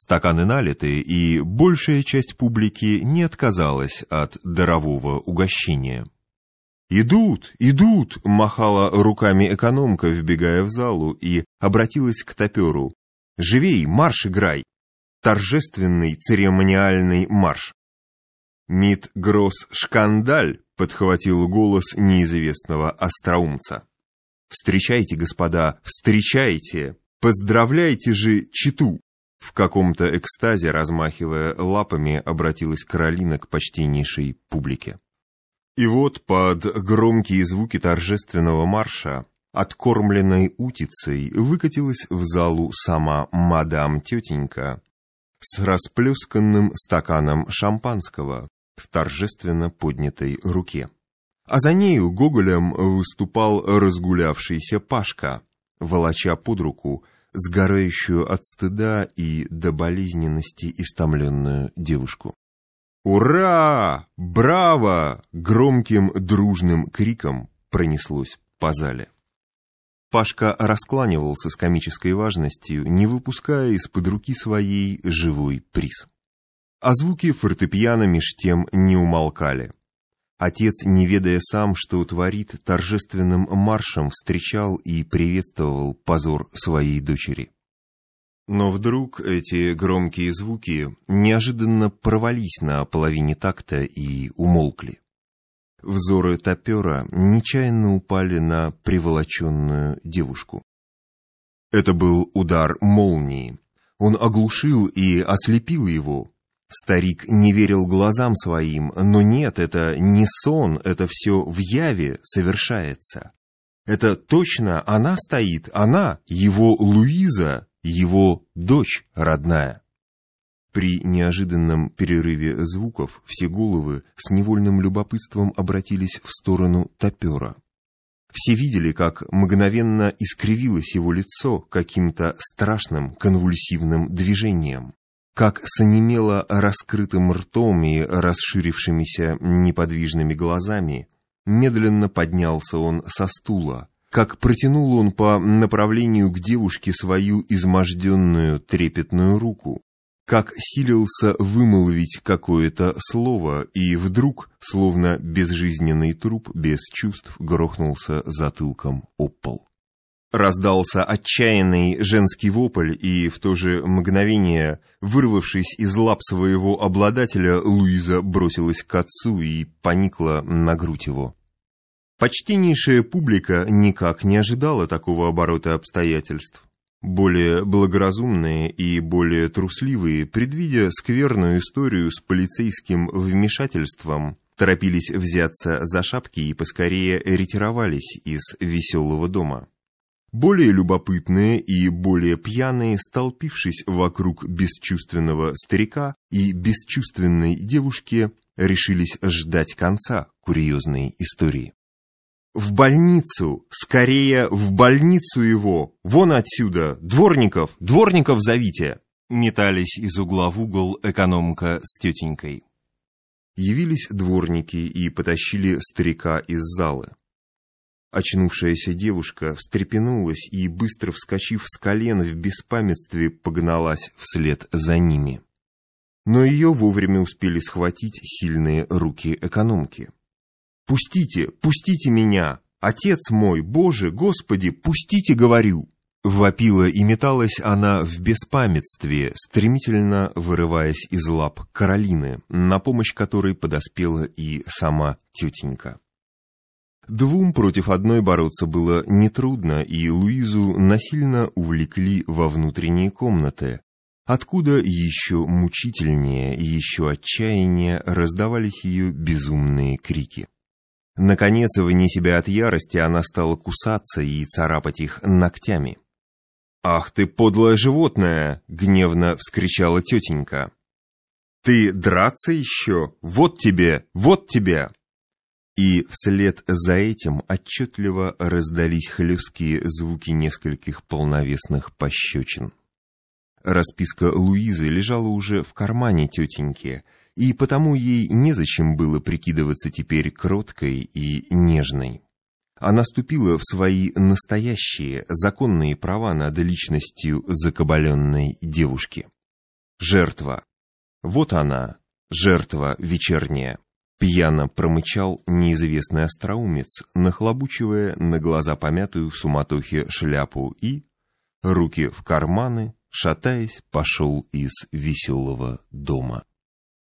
Стаканы налиты, и большая часть публики не отказалась от дарового угощения. «Идут, идут!» — махала руками экономка, вбегая в залу, и обратилась к топеру. «Живей, марш играй!» Торжественный церемониальный марш. «Мит Гросс Шкандаль!» — подхватил голос неизвестного остроумца. «Встречайте, господа, встречайте! Поздравляйте же читу!» В каком-то экстазе, размахивая лапами, обратилась Каролина к почтеннейшей публике. И вот под громкие звуки торжественного марша, откормленной утицей, выкатилась в залу сама мадам-тетенька с расплесканным стаканом шампанского в торжественно поднятой руке. А за нею Гоголем выступал разгулявшийся Пашка, волоча под руку сгорающую от стыда и до болезненности истомленную девушку. «Ура! Браво!» громким дружным криком пронеслось по зале. Пашка раскланивался с комической важностью, не выпуская из-под руки своей живой приз. А звуки фортепиано меж тем не умолкали. Отец, не ведая сам, что творит, торжественным маршем встречал и приветствовал позор своей дочери. Но вдруг эти громкие звуки неожиданно провались на половине такта и умолкли. Взоры топера нечаянно упали на приволоченную девушку. Это был удар молнии. Он оглушил и ослепил его, Старик не верил глазам своим, но нет, это не сон, это все в яве совершается. Это точно она стоит, она, его Луиза, его дочь родная. При неожиданном перерыве звуков все головы с невольным любопытством обратились в сторону топера. Все видели, как мгновенно искривилось его лицо каким-то страшным конвульсивным движением как с онемело раскрытым ртом и расширившимися неподвижными глазами, медленно поднялся он со стула, как протянул он по направлению к девушке свою изможденную трепетную руку, как силился вымолвить какое-то слово, и вдруг, словно безжизненный труп без чувств, грохнулся затылком об пол. Раздался отчаянный женский вопль, и в то же мгновение, вырвавшись из лап своего обладателя, Луиза бросилась к отцу и поникла на грудь его. Почтеннейшая публика никак не ожидала такого оборота обстоятельств. Более благоразумные и более трусливые, предвидя скверную историю с полицейским вмешательством, торопились взяться за шапки и поскорее ретировались из веселого дома. Более любопытные и более пьяные, столпившись вокруг бесчувственного старика и бесчувственной девушки, решились ждать конца курьезной истории. «В больницу! Скорее, в больницу его! Вон отсюда! Дворников! Дворников зовите!» Метались из угла в угол экономка с тетенькой. Явились дворники и потащили старика из залы. Очнувшаяся девушка встрепенулась и, быстро вскочив с колен в беспамятстве, погналась вслед за ними. Но ее вовремя успели схватить сильные руки экономки. «Пустите, пустите меня! Отец мой, Боже, Господи, пустите, говорю!» Вопила и металась она в беспамятстве, стремительно вырываясь из лап Каролины, на помощь которой подоспела и сама тетенька. Двум против одной бороться было нетрудно, и Луизу насильно увлекли во внутренние комнаты, откуда еще мучительнее, еще отчаяннее раздавались ее безумные крики. Наконец, вне себя от ярости, она стала кусаться и царапать их ногтями. «Ах ты, подлое животное!» — гневно вскричала тетенька. «Ты драться еще? Вот тебе, вот тебе!» И вслед за этим отчетливо раздались хлевские звуки нескольких полновесных пощечин. Расписка Луизы лежала уже в кармане тетеньки, и потому ей незачем было прикидываться теперь кроткой и нежной. Она ступила в свои настоящие, законные права над личностью закабаленной девушки. Жертва. Вот она, жертва вечерняя. Пьяно промычал неизвестный остроумец, нахлобучивая на глаза помятую в суматохе шляпу и, руки в карманы, шатаясь, пошел из веселого дома.